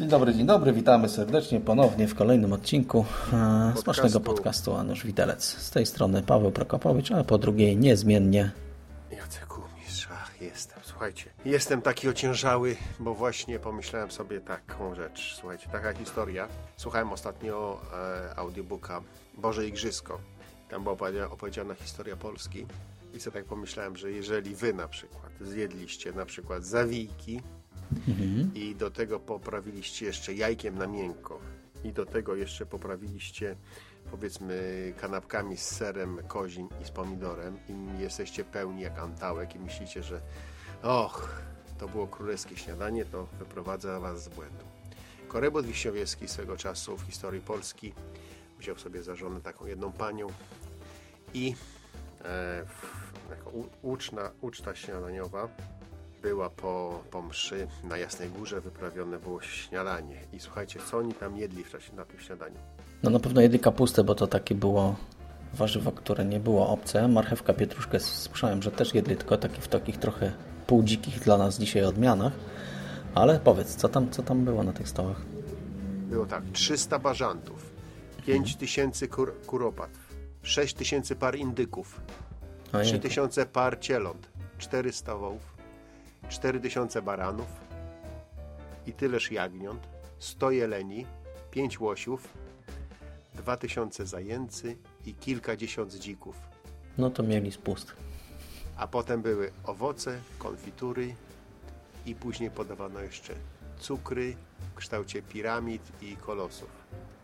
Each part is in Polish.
Dzień dobry, dzień dobry. Witamy serdecznie ponownie w kolejnym odcinku e, smacznego podcastu Anusz Widelec. Z tej strony Paweł Prokopowicz, a po drugiej niezmiennie Jacek Mistrz, ach, jestem. Słuchajcie, jestem taki ociężały, bo właśnie pomyślałem sobie taką rzecz. Słuchajcie, taka historia. Słuchałem ostatnio e, audiobooka Boże Igrzysko. Tam była opowiedziana, historia Polski. I sobie tak pomyślałem, że jeżeli wy na przykład zjedliście na przykład zawijki i do tego poprawiliście jeszcze jajkiem na miękko. I do tego jeszcze poprawiliście powiedzmy kanapkami z serem kozim i z pomidorem. I jesteście pełni jak antałek i myślicie, że och, to było królewskie śniadanie, to wyprowadza was z błędu. Korebot Wiśniowiecki swego czasu w historii Polski wziął sobie za żonę taką jedną panią i e, jako uczna, uczta śniadaniowa była po, po mszy na Jasnej Górze wyprawione było śniadanie. I słuchajcie, co oni tam jedli w czasie na tym śniadaniu? No na pewno jedli kapustę, bo to takie było warzywo, które nie było obce. Marchewka, pietruszkę słyszałem, że też jedli, tylko takie w takich trochę półdzikich dla nas dzisiaj odmianach. Ale powiedz, co tam, co tam było na tych stołach? Było tak, 300 bażantów, 5 tysięcy kur, kuropatw, 6 tysięcy par indyków, Ojej, 3 tysiące par cieląt, 400 wołów, 4 tysiące baranów i tyleż jagniąt, 100 jeleni, 5 łosiów, 2 tysiące zajęcy i kilkadziesiąt dzików. no to mieli spust. A potem były owoce, konfitury i później podawano jeszcze cukry w kształcie piramid i kolosów.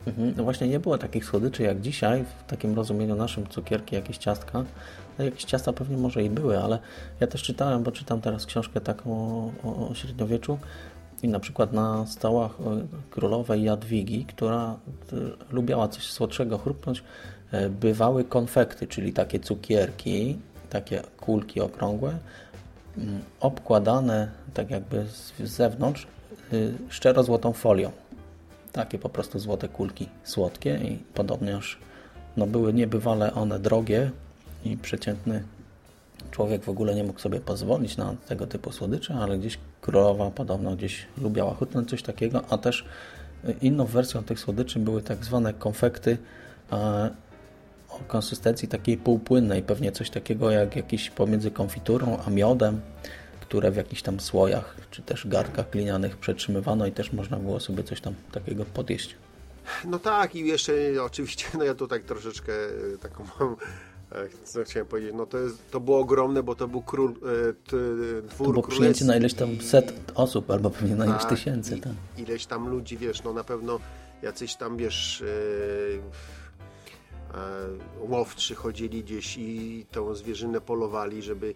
Mhm. No właśnie nie było takich słodyczy jak dzisiaj, w takim rozumieniu naszym cukierki, jakieś ciastka. No, jakieś ciasta pewnie może i były, ale ja też czytałem, bo czytam teraz książkę taką o, o, średniowieczu i na przykład na stołach e, królowej Jadwigi, która e, lubiała coś słodszego chrupnąć, e, bywały konfekty, czyli takie cukierki, takie kulki okrągłe, obkładane tak jakby z z zewnątrz y, szczero-złotą folią takie po prostu złote kulki słodkie i podobnież no były niebywale one drogie i przeciętny człowiek w ogóle nie mógł sobie pozwolić na tego typu słodycze, ale gdzieś królowa podobno gdzieś lubiała chutnąć coś takiego, a też y, inną wersją tych słodyczy były tak zwane konfekty e, o konsystencji takiej półpłynnej, pewnie coś takiego jak jakiś pomiędzy konfiturą a miodem, które w jakichś tam słojach czy też garkach glinianych przetrzymywano i też można było sobie coś tam takiego podjeść. No tak i jeszcze oczywiście, no ja tu tak troszeczkę e, taką mam, e, co chciałem powiedzieć, no to, jest, to było ogromne, bo to był król, e, t, dwór To było przyjęcie na ileś tam set osób, albo pewnie na ileś Tak, tysięcy. i- Tak. Ileś tam ludzi, wiesz, no na pewno jacyś tam, wiesz, e, e, łowczy chodzili gdzieś i tą zwierzynę polowali, żeby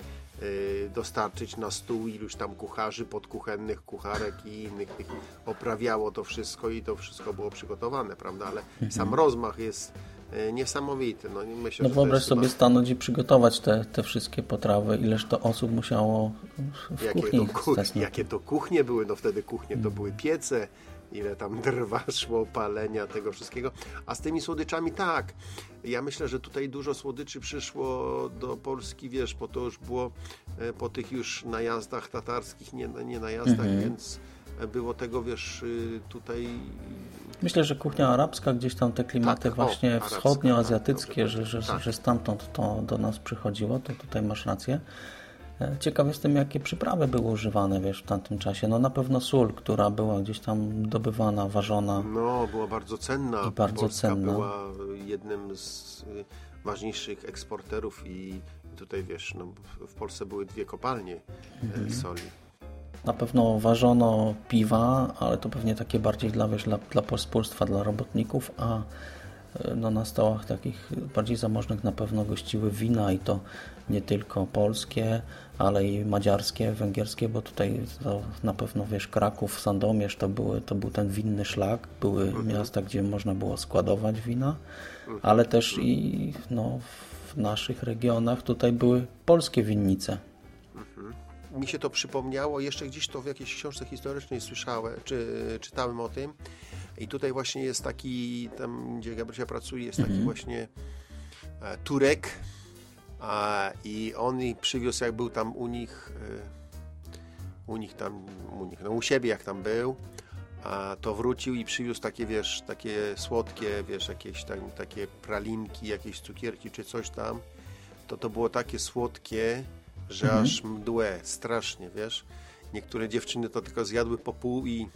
dostarczyć na stół iluś tam kucharzy, podkuchennych kucharek i innych tych oprawiało to wszystko i to wszystko było przygotowane, prawda, ale sam rozmach jest e, niesamowity. No, myślę, No wyobraź sobie chyba- stanąć i przygotować te, te wszystkie potrawy, ileż to osób musiało w jakie kuchni to, kuch, jakie to? kuchnie były, no wtedy kuchnie to były piece, ile tam drwa szło, palenia, tego wszystkiego. A z tymi słodyczami tak. Ja myślę, że tutaj dużo słodyczy przyszło do Polski, wiesz, bo to już było e, po tych już najazdach tatarskich, nie, nie najazdach, Mhm. więc było tego, wiesz, y, tutaj Myślę, że kuchnia arabska, gdzieś tam te klimaty Tak, właśnie wschodnioazjatyckie, tak, że, że, powiedzieć, że stamtąd to do nas przychodziło, to tutaj masz rację. E, Ciekaw jestem, jakie przyprawy były używane, wiesz, w tamtym czasie. No na pewno sól, która była gdzieś tam dobywana, ważona. No, była bardzo cenna. I bardzo Polska cenna. była jednym z y, ważniejszych eksporterów i tutaj wiesz, no, w- Polsce były dwie kopalnie Mhm. soli. Na pewno ważono piwa, ale to pewnie takie bardziej dla, wiesz, dla, dla pospólstwa, dla robotników, a e, no, na stołach takich bardziej zamożnych na pewno gościły wina i to nie tylko polskie, ale i madziarskie, węgierskie, bo tutaj to na pewno wiesz, Kraków, Sandomierz to, były, to był ten winny szlak, były miasta, gdzie można było składować wina, ale też i no, w naszych regionach tutaj były polskie winnice. mi się to przypomniało, jeszcze gdzieś to w jakiejś książce historycznej słyszałem, czy czytałem o tym. I tutaj właśnie jest taki, tam gdzie Gabrysia pracuje, jest taki właśnie e, Turek. A, I on i przywiózł, jak był tam u nich, e, u nich tam, u nich, no u siebie jak tam był, a to wrócił i przywiózł takie, wiesz, takie słodkie, wiesz, jakieś tam, takie pralinki, jakieś cukierki czy coś tam. To to było takie słodkie, że aż mdłe, strasznie, wiesz. Niektóre dziewczyny to tylko zjadły po pół i,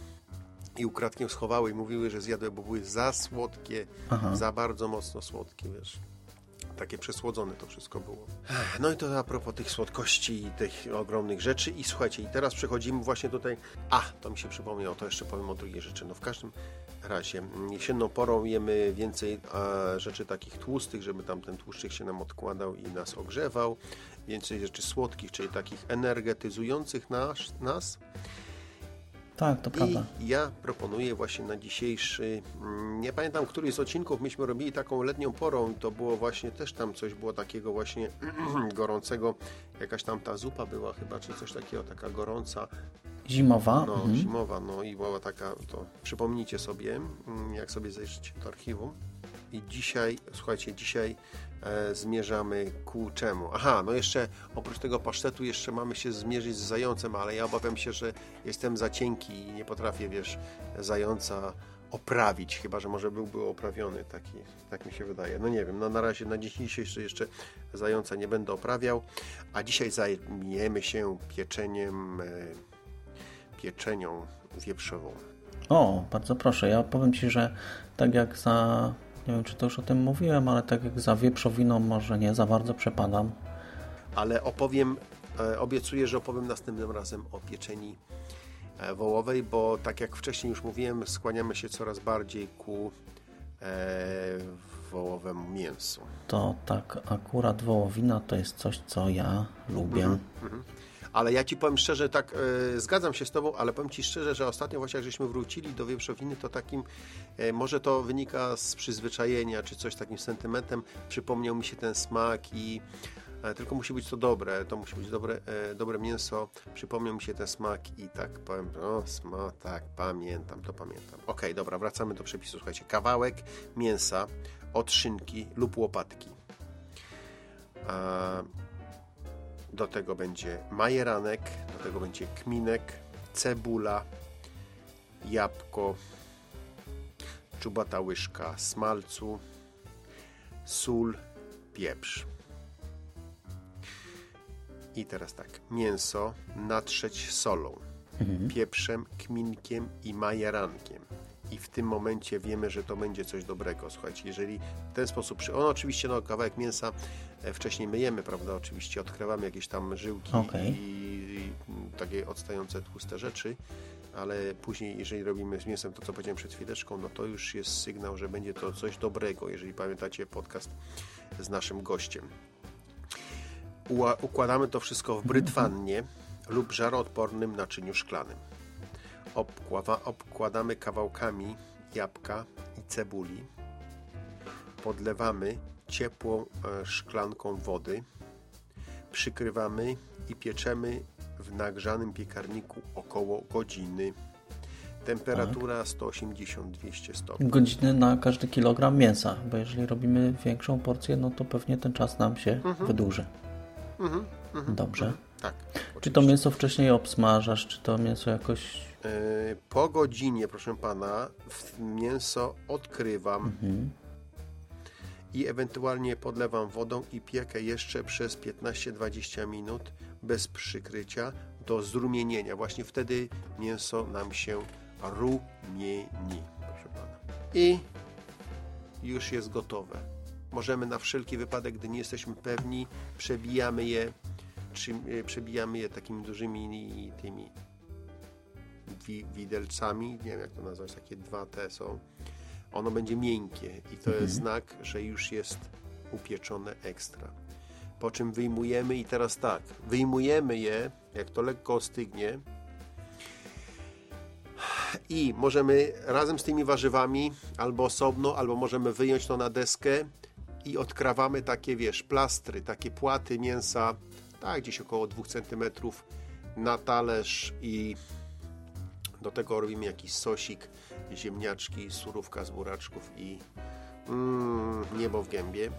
i ukradkiem schowały i mówiły, że zjadły, bo były za słodkie, za bardzo mocno słodkie, wiesz. Takie przesłodzone to wszystko było. No i to a propos tych słodkości i tych ogromnych rzeczy. I słuchajcie, i teraz przechodzimy właśnie tutaj. A, to mi się przypomniało, to jeszcze powiem o drugiej rzeczy. No w każdym razie, mm, jesienną porą jemy więcej e, rzeczy takich tłustych, żeby tam ten tłuszczyk się nam odkładał i nas ogrzewał. Więcej rzeczy słodkich, czyli takich energetyzujących nas. nas. Tak, to prawda. I ja proponuję właśnie na dzisiejszy, mm, nie pamiętam, który z odcinków myśmy robili taką letnią porą, to było właśnie też tam coś było takiego właśnie gorącego, jakaś tam ta zupa była chyba, czy coś takiego, taka gorąca, Zimowa. no mhm. zimowa, no i była taka, to przypomnijcie sobie, mm, jak sobie zejrzycie do archiwum. I dzisiaj, słuchajcie, dzisiaj e, zmierzamy ku czemu? Aha, no jeszcze oprócz tego pasztetu jeszcze mamy się zmierzyć z zającem, ale ja obawiam się, że jestem za cienki i nie potrafię, wiesz, zająca oprawić, chyba, że może byłby oprawiony taki, tak mi się wydaje. No nie wiem, no na razie na dzisiejszy jeszcze zająca nie będę oprawiał, a dzisiaj zajmiemy się pieczeniem, e, pieczenią wieprzową. O, bardzo proszę. Ja powiem Ci, że tak jak za, nie wiem czy to już o tym mówiłem, ale tak jak za wieprzowiną może nie za bardzo przepadam. ale opowiem, e, obiecuję, że opowiem następnym razem o pieczeni e, wołowej, bo tak jak wcześniej już mówiłem, skłaniamy się coraz bardziej ku e, wołowemu mięsu. To tak, akurat wołowina to jest coś, co ja lubię. Ale ja Ci powiem szczerze, tak e, zgadzam się z Tobą, ale powiem Ci szczerze, że ostatnio właśnie jak żeśmy wrócili do wieprzowiny, to takim, e, może to wynika z przyzwyczajenia, czy coś takim sentymentem, przypomniał mi się ten smak i e, tylko musi być to dobre, to musi być dobre, e, dobre mięso, przypomniał mi się ten smak i tak powiem, o sma, tak, pamiętam, to pamiętam. Okej, dobra, wracamy do przepisu, słuchajcie, kawałek mięsa od szynki lub łopatki. A, do tego będzie majeranek, do tego będzie kminek, cebula, jabłko, czubata łyżka smalcu, sól, pieprz. I teraz tak, mięso natrzeć solą, pieprzem, kminkiem i majerankiem. I w tym momencie wiemy, że to będzie coś dobrego. Słuchajcie, jeżeli w ten sposób, przy... on oczywiście no, kawałek mięsa e, wcześniej myjemy, prawda, oczywiście odkrywamy jakieś tam żyłki Okej. i, i takie odstające tłuste rzeczy, ale później, jeżeli robimy z mięsem to, co powiedziałem przed chwileczką, no to już jest sygnał, że będzie to coś dobrego, jeżeli pamiętacie podcast z naszym gościem. Ua- układamy to wszystko w brytwannie lub żaroodpornym naczyniu szklanym. Obkława, obkładamy kawałkami jabłka i cebuli. Podlewamy ciepłą e, szklanką wody. Przykrywamy i pieczemy w nagrzanym piekarniku około godziny. Temperatura 180-200 stopni. Godziny na każdy kilogram mięsa, bo jeżeli robimy większą porcję, no to pewnie ten czas nam się wydłuży. Dobrze. Tak. Czy to oczywiście. mięso wcześniej obsmażasz, czy to mięso jakoś... E, Po godzinie, proszę pana, mięso odkrywam i ewentualnie podlewam wodą i piekę jeszcze przez 15-20 minut bez przykrycia do zrumienienia. Właśnie wtedy mięso nam się rumieni, proszę pana. I już jest gotowe. Możemy na wszelki wypadek, gdy nie jesteśmy pewni, przebijamy je, przebijamy je takimi dużymi tymi wi- widelcami, nie wiem jak to nazwać, takie dwa te są. Ono będzie miękkie i to jest znak, że już jest upieczone ekstra. Po czym wyjmujemy i teraz tak, wyjmujemy je, jak to lekko ostygnie i możemy razem z tymi warzywami albo osobno, albo możemy wyjąć to na deskę i odkrawamy takie, wiesz, plastry, takie płaty mięsa, tak, gdzieś około 2 cm na talerz i do tego robimy jakiś sosik, ziemniaczki, surówka z buraczków i mm, niebo w gębie.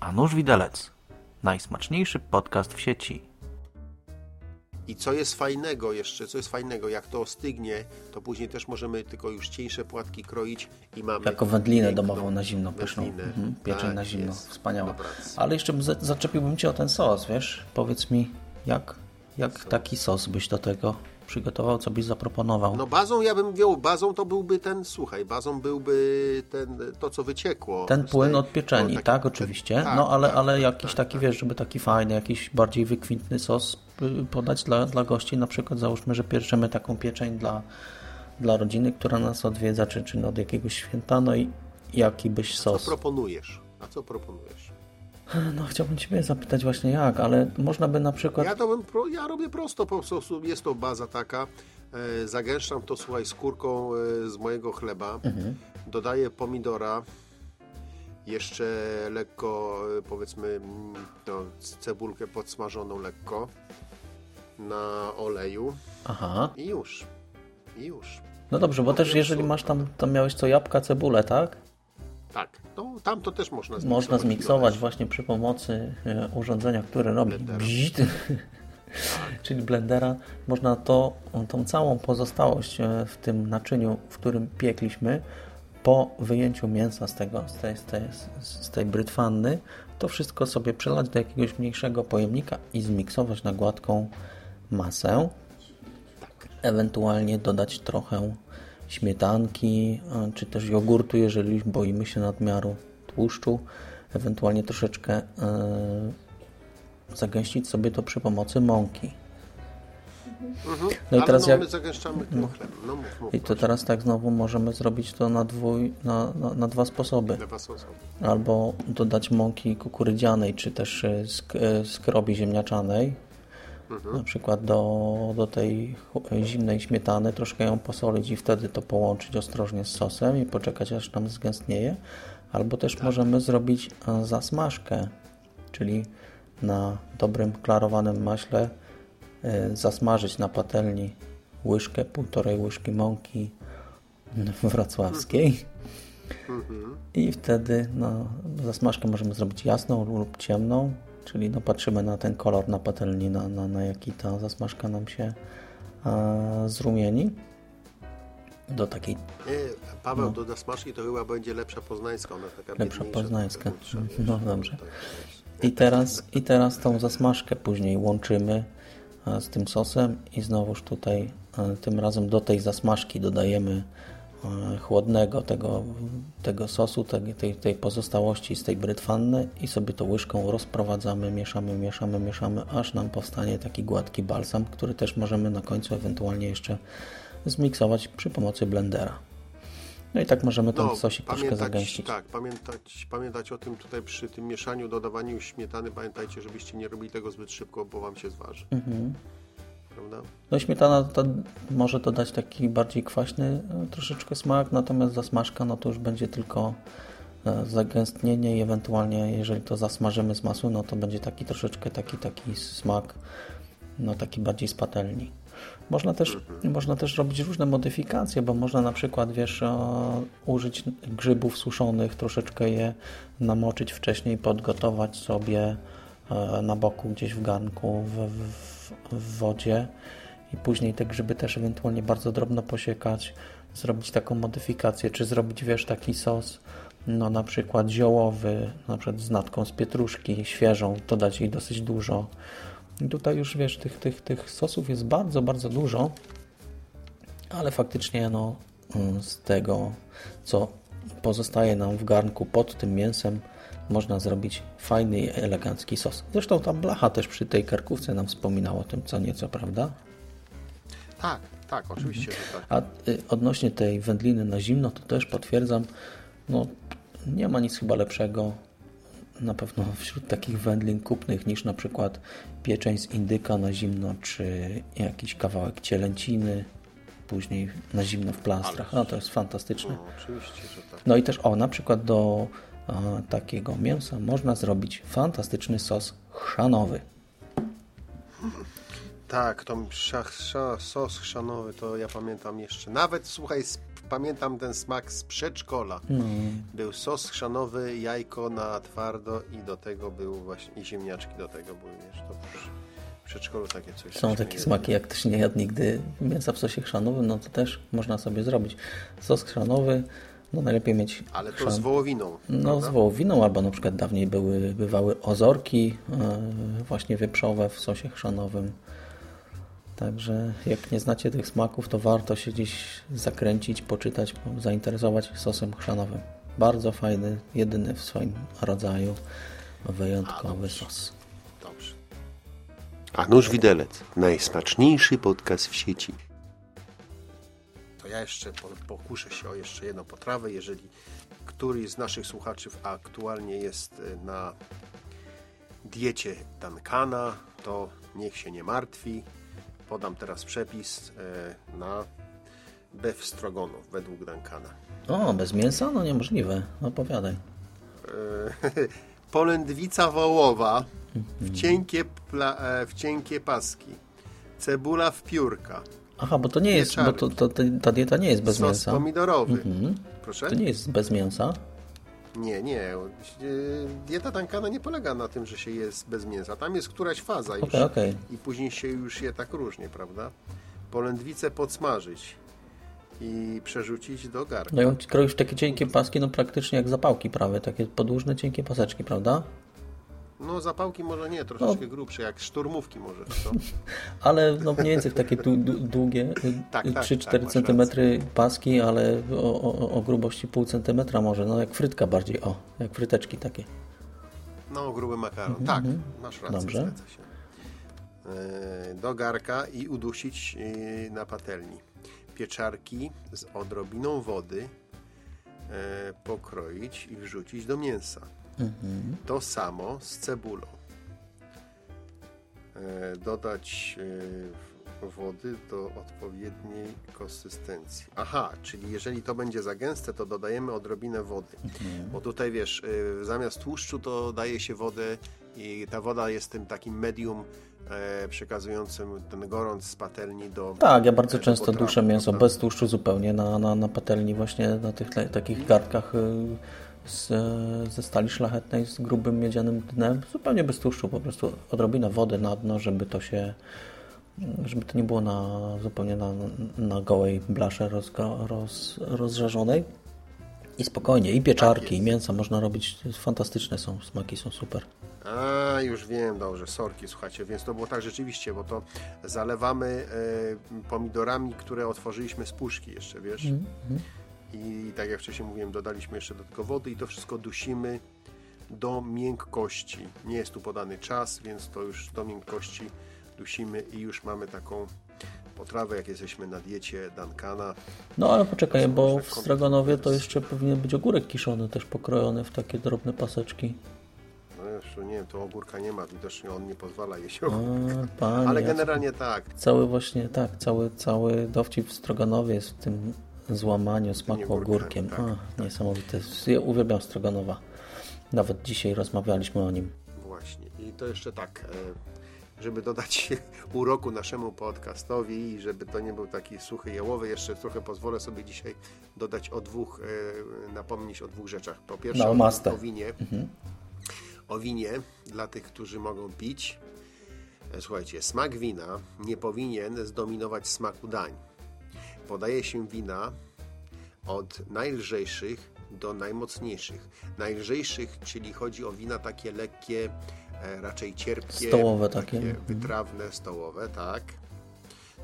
A nóż widelec. Najsmaczniejszy podcast w sieci. I co jest fajnego jeszcze, co jest fajnego, jak to ostygnie, to później też możemy tylko już cieńsze płatki kroić i mamy... Jako wędlinę domową na zimno pyszną. Mhm, pieczeń Tak na zimno. jest. Wspaniała. Ale jeszcze bym za- zaczepiłbym Cię o ten sos, wiesz? Powiedz mi, jak, jak taki sos byś do tego przygotował, co byś zaproponował? No bazą ja bym wziął, bazą to byłby ten, słuchaj, bazą byłby ten, to co wyciekło. Ten płyn tej- od pieczeni, no, taki- tak, ten- oczywiście. tak, no ale, tak, ale tak, jakiś tak, taki, tak. wiesz, żeby taki fajny, jakiś bardziej wykwintny sos podać dla, dla gości. Na przykład załóżmy, że pieczemy taką pieczeń dla, dla rodziny, która nas odwiedza, czy, czy od jakiegoś święta, no i jaki byś Co sos? proponujesz? A co proponujesz? No chciałbym Ciebie zapytać właśnie jak, ale można by na przykład... Ja to bym, ja robię prosto, po prostu jest to baza taka, e, zagęszczam to, słuchaj, skórką e, z mojego chleba, Mhm. dodaję pomidora, jeszcze lekko, e, powiedzmy, mm, no, cebulkę podsmażoną lekko na oleju Aha, i już, i już. no dobrze, bo też jeżeli masz tam, tam miałeś co jabłka, cebulę, tak? Tak, no tam to też można zmiksować. Można zmiksować właśnie przy pomocy e, urządzenia, które robi bzzt, czyli blendera. Można to, tą całą pozostałość e, w tym naczyniu, w którym piekliśmy, po wyjęciu mięsa z, tego, z, tej, z, tej, z tej brytwanny, to wszystko sobie przelać do jakiegoś mniejszego pojemnika i zmiksować na gładką masę. Ewentualnie dodać trochę śmietanki, czy też jogurtu, jeżeli boimy się nadmiaru tłuszczu. Ewentualnie troszeczkę e, zagęścić sobie to przy pomocy mąki. Mhm. No i Ale teraz no, jak- my zagęszczamy tym chlebem. No mów, mów. I to teraz tak znowu możemy zrobić to na, dwój, na, na, na dwa sposoby. Lewa sosa. Albo dodać mąki kukurydzianej, czy też e, e, skrobi ziemniaczanej. Na przykład do, do tej zimnej śmietany troszkę ją posolić i wtedy to połączyć ostrożnie z sosem i poczekać aż nam zgęstnieje. Albo też możemy zrobić e, zasmażkę, czyli na dobrym klarowanym maśle e, zasmażyć na patelni łyżkę, półtorej łyżki mąki wrocławskiej. I wtedy no, zasmażkę możemy zrobić jasną lub ciemną, czyli no, patrzymy na ten kolor na patelni, na, na, na jaki ta zasmażka nam się e, zrumieni. Do takiej Nie, Paweł doda smażki, to chyba będzie lepsza poznańska. Ona taka No. Lepsza poznańska. No wiesz, dobrze. tak. I teraz, I teraz tą zasmażkę później łączymy z tym sosem i znowuż tutaj tym razem do tej zasmażki dodajemy chłodnego tego, tego sosu, tej, tej, pozostałości z tej brytwanny i sobie to łyżką rozprowadzamy, mieszamy, mieszamy, mieszamy, aż nam powstanie taki gładki balsam, który też możemy na końcu ewentualnie jeszcze zmiksować przy pomocy blendera. No i tak możemy ten sosik troszkę zagęścić. Tak, pamiętać, pamiętać o tym tutaj przy tym mieszaniu, dodawaniu śmietany. Pamiętajcie, żebyście nie robili tego zbyt szybko, bo wam się zważy. Mhm. Prawda? No śmietana to może dodać taki bardziej kwaśny e, troszeczkę smak, natomiast zasmażka no to już będzie tylko e, zagęstnienie i ewentualnie jeżeli to zasmażymy z masłem, no to będzie taki troszeczkę taki taki smak no taki bardziej z patelni. Można też, można też robić różne modyfikacje, bo można na przykład, wiesz, użyć grzybów suszonych, troszeczkę je namoczyć wcześniej, podgotować sobie e, na boku gdzieś w garnku, w, w, w wodzie i później te grzyby też ewentualnie bardzo drobno posiekać, zrobić taką modyfikację, czy zrobić, wiesz, taki sos, no na przykład ziołowy, na przykład z natką z pietruszki, świeżą, dodać jej dosyć dużo. I tutaj już, wiesz, tych, tych, tych sosów jest bardzo, bardzo dużo, ale faktycznie, no, mm, z tego, co pozostaje nam w garnku pod tym mięsem, można zrobić fajny i elegancki sos. Zresztą ta blacha też przy tej karkówce nam wspominała o tym co nieco, prawda? Tak, tak, oczywiście, że tak. A y, odnośnie tej wędliny na zimno, to też potwierdzam, no nie ma nic chyba lepszego na pewno wśród takich wędlin kupnych niż na przykład pieczeń z indyka na zimno, czy jakiś kawałek cielęciny, później na zimno w plastrach. No to jest fantastyczne. No, oczywiście, że tak. No i też o, na przykład do takiego mięsa można zrobić fantastyczny sos chrzanowy. Tak, to szach, szach, sos chrzanowy, to ja pamiętam jeszcze. Nawet, słuchaj, pamiętam ten smak z przedszkola. Był sos chrzanowy, jajko na twardo i do tego był właśnie, i ziemniaczki do tego były, już w przedszkolu takie coś. Są takie smaki, jak ktoś nie jadł nigdy mięsa w sosie chrzanowym, no to też można sobie zrobić. Sos chrzanowy, no najlepiej mieć Ale to chrzan- z wołowiną, No prawda? z wołowiną, albo na przykład dawniej były, bywały ozorki e, właśnie wieprzowe w sosie chrzanowym. Także jak nie znacie tych smaków, to warto się gdzieś zakręcić, poczytać, zainteresować sosem chrzanowym. Bardzo fajny, jedyny w swoim rodzaju, wyjątkowy sos. Dobrze. A nóż widelec, najsmaczniejszy podcast w sieci. To ja jeszcze po, pokuszę się o jeszcze jedną potrawę. Jeżeli któryś z naszych słuchaczy aktualnie jest e, na diecie Duncana, to niech się nie martwi. Podam teraz przepis e, na beef strogonów według Duncana. O, bez mięsa? No niemożliwe. Opowiadaj. E, polędwica wołowa w cienkie, pla, e, w cienkie paski. Cebula w piórka. Aha, bo to nie jest, bo to, to, to, ta dieta nie jest bez sos mięsa. pomidorowy. Proszę? To nie jest bez mięsa. Nie, nie. Dieta Duncana nie polega na tym, że się jest bez mięsa. Tam jest któraś faza już. Okej. I później się już je tak różnie, prawda? Polędwicę podsmażyć i przerzucić do garnka. No i kroisz takie cienkie paski, no praktycznie jak zapałki prawie, takie podłużne, cienkie paseczki, prawda? No zapałki może nie, troszeczkę grubsze, jak szturmówki może. Ale no mniej więcej w takie długie, Tak, y, tak, 3-4 tak, masz cm paski, ale o, o, o grubości pół centymetra może, no jak frytka bardziej, o, jak fryteczki takie. No, gruby makaron. Tak, masz rację, Dobrze. E, Do garka i udusić e, na patelni. Pieczarki z odrobiną wody e, pokroić i wrzucić do mięsa. To samo z cebulą. E, Dodać e, wody do odpowiedniej konsystencji. Aha, czyli jeżeli to będzie za gęste, to dodajemy odrobinę wody. Bo tutaj wiesz, e, zamiast tłuszczu to daje się wodę i ta woda jest tym takim medium przekazującym ten gorąc z patelni do Tak, ja bardzo często potrawy, duszę mięso prawda? bez tłuszczu zupełnie na, na, na patelni właśnie na tych takich garnkach y, z, ze stali szlachetnej z grubym miedzianym dnem, zupełnie bez tłuszczu, po prostu odrobinę wody na dno, żeby to się żeby to nie było na, zupełnie na, na gołej blasze rozgo, roz, rozżarzonej. I spokojnie, i pieczarki, i mięsa można robić, fantastyczne są, smaki są super. A, już wiem, dobrze, sorki, słuchajcie, więc to było tak rzeczywiście, bo to zalewamy e, pomidorami, które otworzyliśmy z puszki jeszcze, wiesz? I tak jak wcześniej mówiłem, dodaliśmy jeszcze do tego wody i to wszystko dusimy do miękkości. Nie jest tu podany czas, więc to już do miękkości dusimy i już mamy taką potrawę, jak jesteśmy na diecie Duncana. No ale poczekaj, bo w stroganowie to jeszcze powinien być ogórek kiszony też pokrojony w takie drobne paseczki. No jeszcze nie wiem, to ogórka nie ma, widocznie on nie pozwala jeść ogórka. Ale generalnie tak, Cały właśnie, tak, cały, cały dowcip w Stroganowie jest w tym złamaniu smaku ogórkiem. tak, A, Niesamowite. Ja uwielbiam Stroganowa. Nawet dzisiaj rozmawialiśmy o nim. Właśnie. I to jeszcze tak, e, żeby dodać uroku naszemu podcastowi i żeby to nie był taki suchy jałowy, jeszcze trochę pozwolę sobie dzisiaj dodać o dwóch, e, napomnieć o dwóch rzeczach. Po pierwsze No, o, o winie. O winie dla tych, którzy mogą pić. E, Słuchajcie, smak wina nie powinien zdominować smaku dań. Podaje się wina od najlżejszych do najmocniejszych. Najlżejszych, czyli chodzi o wina takie lekkie, e, raczej cierpkie, Stołowe takie. Mhm. wytrawne, stołowe, tak.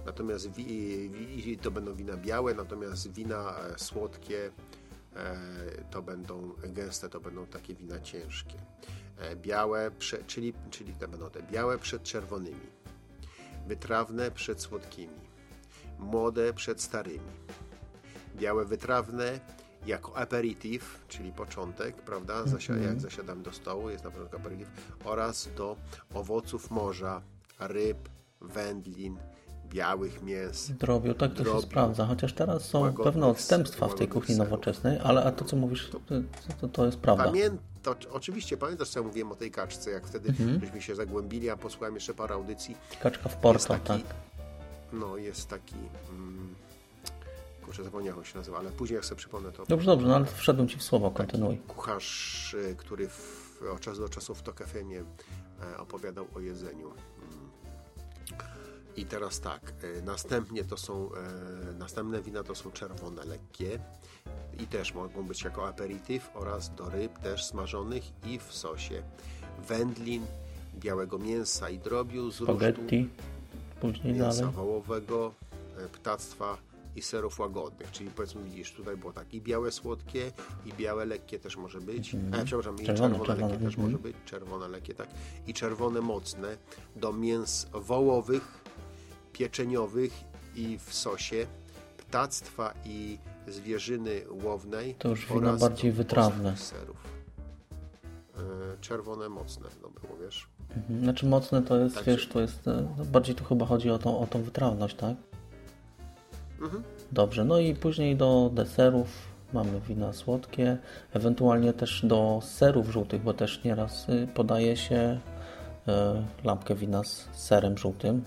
Natomiast wi, wi, to będą wina białe, natomiast wina e, słodkie e, to będą gęste, to będą takie wina ciężkie. Białe, prze, czyli, czyli te będą te białe przed czerwonymi, wytrawne przed słodkimi, młode przed starymi białe wytrawne jako aperitif, czyli początek, prawda? Zasia Jak zasiadam do stołu, jest na początku aperitif, oraz do owoców morza, ryb, wędlin, białych mięs. Drobiu, tak to się Drobiu. sprawdza, chociaż teraz są pewne odstępstwa w tej kuchni serów. nowoczesnej, ale a to co mówisz, to, to, to jest prawda. Pamiętam, oczywiście pamiętasz co ja mówiłem o tej kaczce, jak wtedy Mhm. żeśmy się zagłębili, a posłuchałem jeszcze parę audycji. Kaczka w Porto, taki, tak. No jest taki, mm, kurczę zapomniałem jak on się nazywa, ale później jak sobie przypomnę to. Dobrze, dobrze, no ale wszedłem Ci w słowo, kontynuuj. kucharz, y, który w, od czasu do czasu w Tok FM-ie e, opowiadał o jedzeniu. Mm. I teraz tak, e, następnie to są, e, następne wina to są czerwone, lekkie i też mogą być jako aperitif oraz do ryb też smażonych i w sosie. Wędlin, białego mięsa i drobiu z rusztu, Spaghetti, później mięsa dalej. wołowego, e, ptactwa i serów łagodnych. Czyli powiedzmy, widzisz, tutaj było tak i białe słodkie, i białe lekkie też może być. E, przepraszam, i Czerwone, czerwone, czerwone, lekkie też mhm. może być. Czerwone lekkie, tak. I czerwone mocne do mięs wołowych, pieczeniowych i w sosie, ptactwa i zwierzyny łownej. To już wina oraz bardziej wytrawne. serów. Czerwone mocne, no było, wiesz. Mhm. Znaczy mocne to jest, Także- wiesz, to jest, e, no bardziej tu chyba chodzi o tą, o tą wytrawność, tak? Mhm. Dobrze, no i później do deserów mamy wina słodkie, ewentualnie też do serów żółtych, bo też nieraz y, podaje się e, lampkę wina z serem żółtym.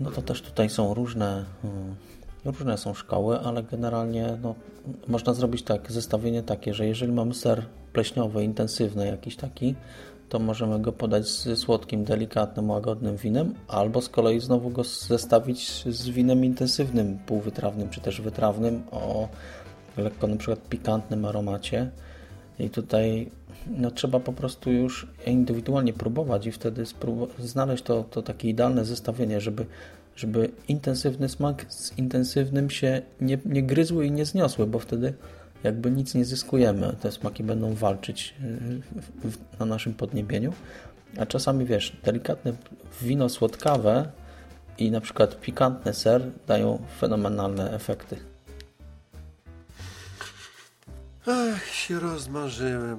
No to też tutaj są różne, mm, różne są szkoły, ale generalnie no, można zrobić tak, zestawienie takie, że jeżeli mamy ser pleśniowy, intensywny jakiś taki, to możemy go podać z słodkim, delikatnym, łagodnym winem, albo z kolei znowu go zestawić z winem intensywnym, półwytrawnym, czy też wytrawnym o lekko na przykład pikantnym aromacie. I tutaj no, trzeba po prostu już indywidualnie próbować i wtedy znaleźć to, to takie idealne zestawienie, żeby, żeby intensywny smak z intensywnym się nie, nie gryzły i nie zniosły, bo wtedy jakby nic nie zyskujemy. Te smaki będą walczyć yy, w, w, na naszym podniebieniu. A czasami wiesz, delikatne wino słodkawe i na przykład pikantny ser dają fenomenalne efekty. Ach, się rozmarzyłem.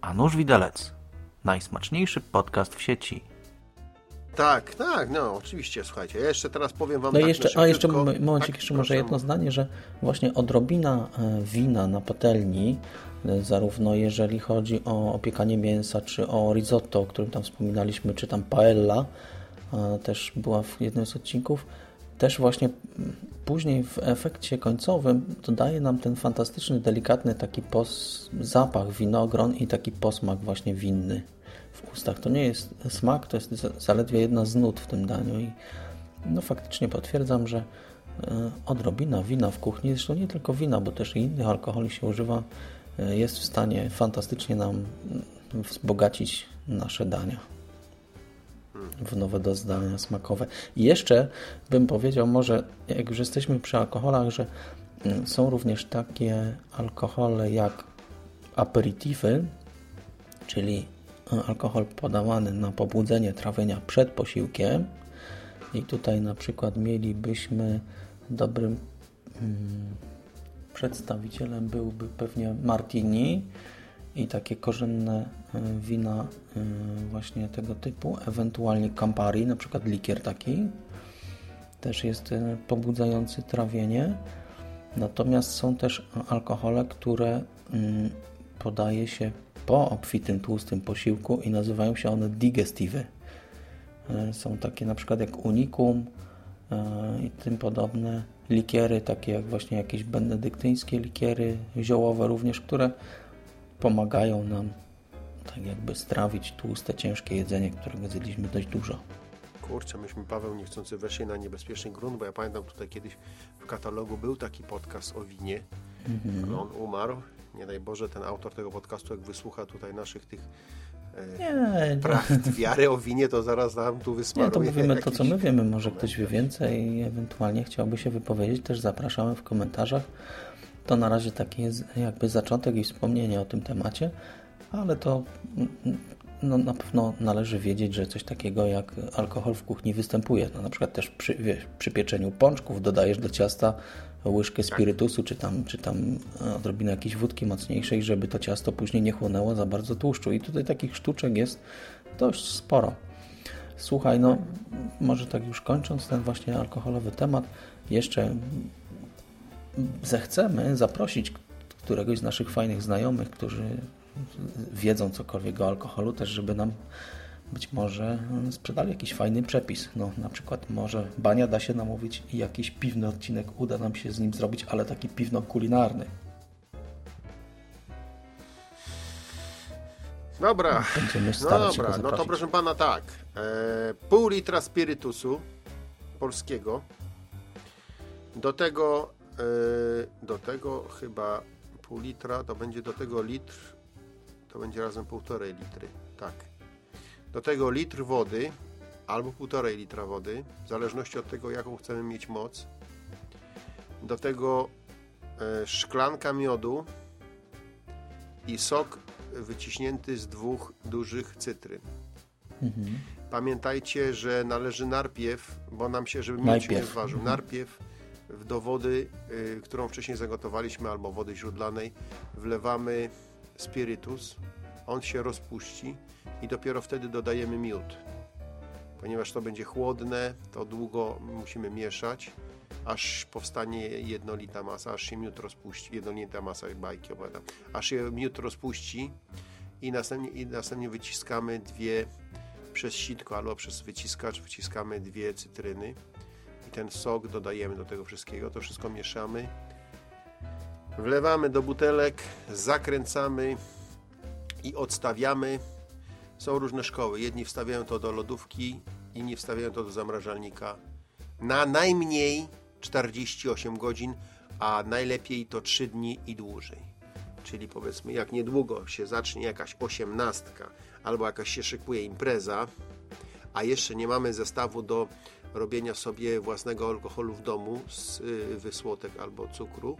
A nóż widelec. Najsmaczniejszy podcast w sieci. Tak, tak, no oczywiście, słuchajcie, ja jeszcze teraz powiem wam No tak jeszcze, a jeszcze momencik, Tak, jeszcze może proszę. jedno zdanie, że właśnie odrobina e, wina na patelni, e, zarówno jeżeli chodzi o opiekanie mięsa, czy o risotto, o którym tam wspominaliśmy, czy tam paella, e, też była w jednym z odcinków, też właśnie później w efekcie końcowym dodaje nam ten fantastyczny, delikatny taki pos, zapach winogron i taki posmak właśnie winny w ustach. To nie jest smak, to jest za- zaledwie jedna z nut w tym daniu i no faktycznie potwierdzam, że e, odrobina wina w kuchni, zresztą nie tylko wina, bo też i innych alkoholi się używa, e, jest w stanie fantastycznie nam mm, wzbogacić nasze dania w nowe doznania smakowe. I jeszcze bym powiedział może, jak już jesteśmy przy alkoholach, że mm, są również takie alkohole jak aperitify, czyli alkohol podawany na pobudzenie trawienia przed posiłkiem. I tutaj na przykład mielibyśmy dobrym mm, przedstawicielem byłby pewnie martini i takie korzenne e, wina e, właśnie tego typu, ewentualnie Campari, na przykład likier taki, też jest e, pobudzający trawienie. Natomiast są też alkohole, które mm, podaje się po obfitym, tłustym posiłku i nazywają się one digestive. E, Są takie na przykład jak unicum e, i tym podobne likiery, takie jak właśnie jakieś benedyktyńskie likiery ziołowe również, które pomagają nam tak jakby strawić tłuste, ciężkie jedzenie, którego zjedliśmy dość dużo. Kurczę, myśmy, Paweł, niechcący weszli na niebezpieczny grunt, bo ja pamiętam tutaj kiedyś w katalogu był taki podcast o winie, Mhm. ale on umarł. Nie daj Boże, ten autor tego podcastu, jak wysłucha tutaj naszych tych e, Nie, prawd wiary o winie, to zaraz nam tu nie, wysmaruje. to mówimy to, co my wiemy. Może ktoś wie więcej i ewentualnie chciałby się wypowiedzieć. Też zapraszamy w komentarzach. To na razie taki jest jakby zaczątek i wspomnienie o tym temacie, ale to no, na pewno należy wiedzieć, że coś takiego jak alkohol w kuchni występuje. No, na przykład też przy, wiesz, przy pieczeniu pączków dodajesz do ciasta łyżkę spirytusu, czy tam, czy tam e, odrobinę jakiejś wódki mocniejszej, żeby to ciasto później nie chłonęło za bardzo tłuszczu. I tutaj takich sztuczek jest dość sporo. Słuchaj, no może tak już kończąc ten właśnie alkoholowy temat, jeszcze zechcemy zaprosić któregoś z naszych fajnych znajomych, którzy wiedzą cokolwiek o alkoholu, też żeby nam być może sprzedali jakiś fajny przepis. No, na przykład może Bania da się namówić i jakiś piwny odcinek uda nam się z nim zrobić, ale taki piwno-kulinarny. Dobra, Będziemy no dobra, no to proszę pana tak, e, pół litra spirytusu polskiego, do tego, e, do tego chyba pół litra, to będzie do tego litr, to będzie razem półtorej litry, tak. Do tego litr wody, albo półtorej litra wody, w zależności od tego, jaką chcemy mieć moc. Do tego e, szklanka miodu i sok wyciśnięty z dwóch dużych cytryn. Mhm. Pamiętajcie, że należy najpierw, bo nam się, żeby się nie Najpierw. zważył, najpierw w- do wody, y, którą wcześniej zagotowaliśmy, albo wody źródlanej, wlewamy spirytus, on się rozpuści i dopiero wtedy dodajemy miód. Ponieważ to będzie chłodne, to długo musimy mieszać, aż powstanie jednolita masa, aż się miód rozpuści, jednolita masa bajki opowiadam, aż się miód rozpuści i następnie, i następnie wyciskamy dwie przez sitko albo przez wyciskacz wyciskamy dwie cytryny. I ten sok dodajemy do tego wszystkiego, to wszystko mieszamy. Wlewamy do butelek, zakręcamy i odstawiamy. Są różne szkoły, jedni wstawiają to do lodówki inni wstawiają to do zamrażalnika. Na najmniej 48 godzin a najlepiej to 3 dni i dłużej. Czyli powiedzmy jak niedługo się zacznie jakaś osiemnastka albo jakaś się szykuje impreza, a jeszcze nie mamy zestawu do robienia sobie własnego alkoholu w domu z y, wysłotek albo cukru,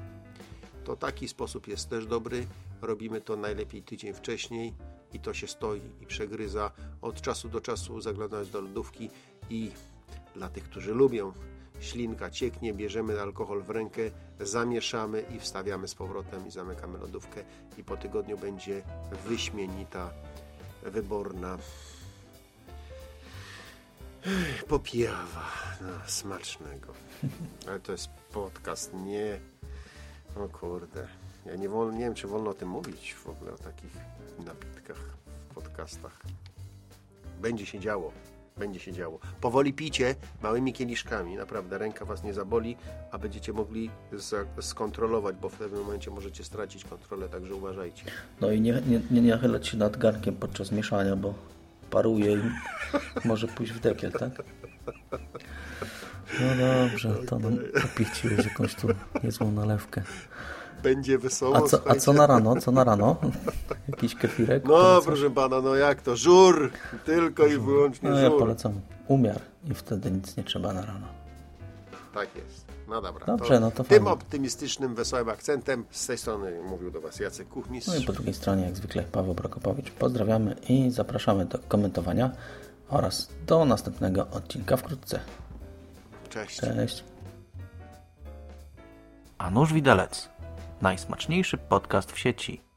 to taki sposób jest też dobry. Robimy to najlepiej tydzień wcześniej i to się stoi i przegryza od czasu do czasu, zaglądając do lodówki i dla tych, którzy lubią ślinka cieknie, bierzemy alkohol w rękę, zamieszamy i wstawiamy z powrotem i zamykamy lodówkę i po tygodniu będzie wyśmienita, wyborna popijawa no, smacznego. Ale to jest podcast, nie... O kurde. Ja nie, wol, nie wiem, czy wolno o tym mówić w ogóle, o takich napitkach w podcastach. Będzie się działo. Będzie się działo. Powoli picie małymi kieliszkami. Naprawdę, ręka Was nie zaboli, a będziecie mogli skontrolować, bo w pewnym momencie możecie stracić kontrolę, także uważajcie. No i nie, nie, nie nachylać się nad garnkiem podczas mieszania, bo paruje i może pójść w dekiel, tak? No dobrze, to nam popichciłeś jakąś tu niezłą nalewkę. Będzie wesoło. A co, a co na rano? Co na rano? Jakiś kefirek? No, Polecasz? proszę pana, no jak to? Żur! Tylko i wyłącznie No ja żur. polecam umiar i wtedy nic nie trzeba na rano. Tak jest. No dobra. Dobrze, no to Tym fajnie. optymistycznym, wesołym akcentem z tej strony mówił do Was Jacek Kuchmistrz. No i po drugiej stronie, jak zwykle, Paweł Prokopowicz. Pozdrawiamy i zapraszamy do komentowania oraz do następnego odcinka wkrótce. Cześć. Cześć. A nóż widelec. Najsmaczniejszy podcast w sieci.